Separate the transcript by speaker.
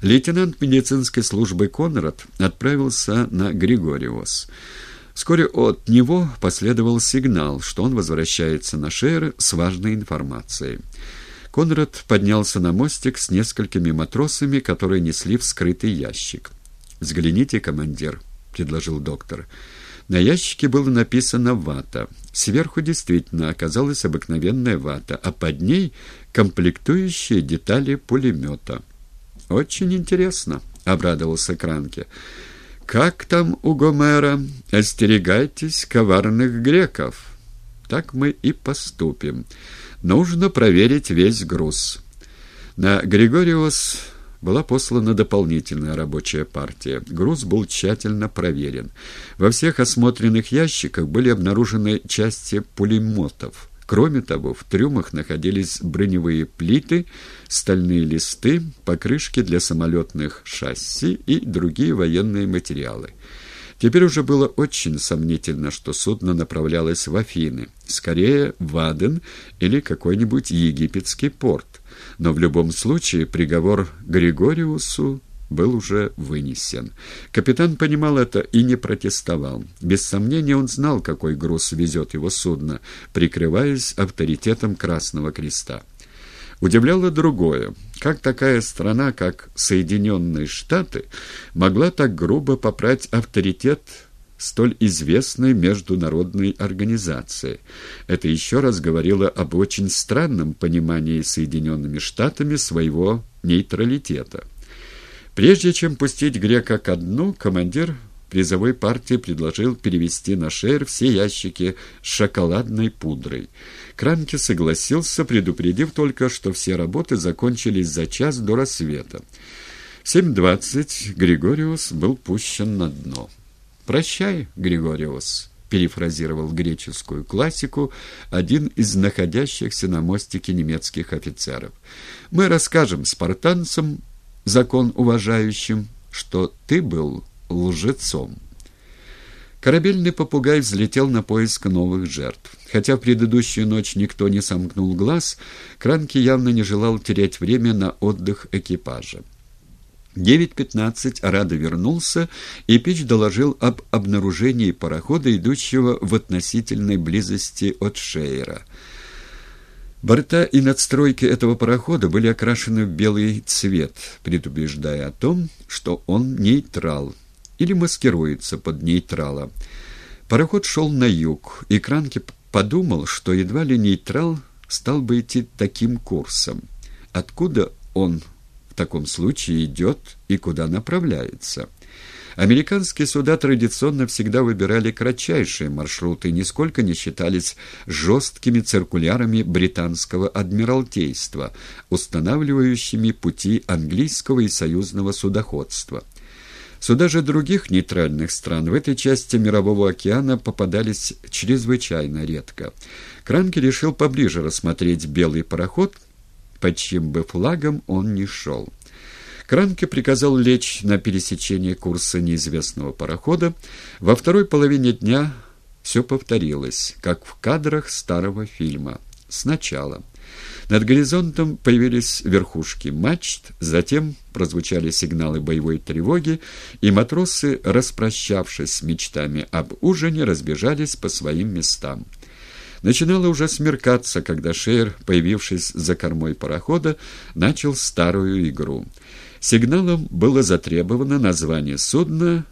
Speaker 1: Лейтенант медицинской службы Конрад отправился на Григориос. Вскоре от него последовал сигнал, что он возвращается на Шейр с важной информацией. Конрад поднялся на мостик с несколькими матросами, которые несли вскрытый ящик. «Взгляните, командир», — предложил доктор. На ящике было написано «вата». Сверху действительно оказалась обыкновенная вата, а под ней комплектующие детали пулемета. «Очень интересно», — обрадовался Кранке. «Как там у Гомера? Остерегайтесь коварных греков». «Так мы и поступим. Нужно проверить весь груз». На Григориос была послана дополнительная рабочая партия. Груз был тщательно проверен. Во всех осмотренных ящиках были обнаружены части пулеметов. Кроме того, в трюмах находились броневые плиты, стальные листы, покрышки для самолетных шасси и другие военные материалы. Теперь уже было очень сомнительно, что судно направлялось в Афины, скорее в Аден или какой-нибудь египетский порт. Но в любом случае приговор Григориусу был уже вынесен. Капитан понимал это и не протестовал. Без сомнения он знал, какой груз везет его судно, прикрываясь авторитетом Красного Креста. Удивляло другое. Как такая страна, как Соединенные Штаты, могла так грубо попрать авторитет столь известной международной организации. Это еще раз говорило об очень странном понимании Соединенными Штатами своего нейтралитета. Прежде чем пустить грека ко дну, командир призовой партии предложил перевести на шейр все ящики с шоколадной пудрой. Кранке согласился, предупредив только, что все работы закончились за час до рассвета. В 7.20 Григориус был пущен на дно. «Прощай, Григориус», — перефразировал греческую классику один из находящихся на мостике немецких офицеров. «Мы расскажем спартанцам закон уважающим, что ты был лжецом. Корабельный попугай взлетел на поиск новых жертв. Хотя в предыдущую ночь никто не сомкнул глаз, Кранки явно не желал терять время на отдых экипажа. 9.15 Арада вернулся, и Пич доложил об обнаружении парохода, идущего в относительной близости от Шейра. Борта и надстройки этого парохода были окрашены в белый цвет, предупреждая о том, что он нейтрал или маскируется под нейтрала. Пароход шел на юг, и Кранке подумал, что едва ли нейтрал стал бы идти таким курсом. Откуда он в таком случае идет и куда направляется? Американские суда традиционно всегда выбирали кратчайшие маршруты, нисколько не считались жесткими циркулярами британского адмиралтейства, устанавливающими пути английского и союзного судоходства. Суда же других нейтральных стран в этой части Мирового океана попадались чрезвычайно редко. Кранки решил поближе рассмотреть белый пароход, под чьим бы флагом он ни шел. Кранке приказал лечь на пересечение курса неизвестного парохода. Во второй половине дня все повторилось, как в кадрах старого фильма. Сначала. Над горизонтом появились верхушки мачт, затем прозвучали сигналы боевой тревоги, и матросы, распрощавшись с мечтами об ужине, разбежались по своим местам. Начинало уже смеркаться, когда Шейр, появившись за кормой парохода, начал старую игру — Сигналом было затребовано название судна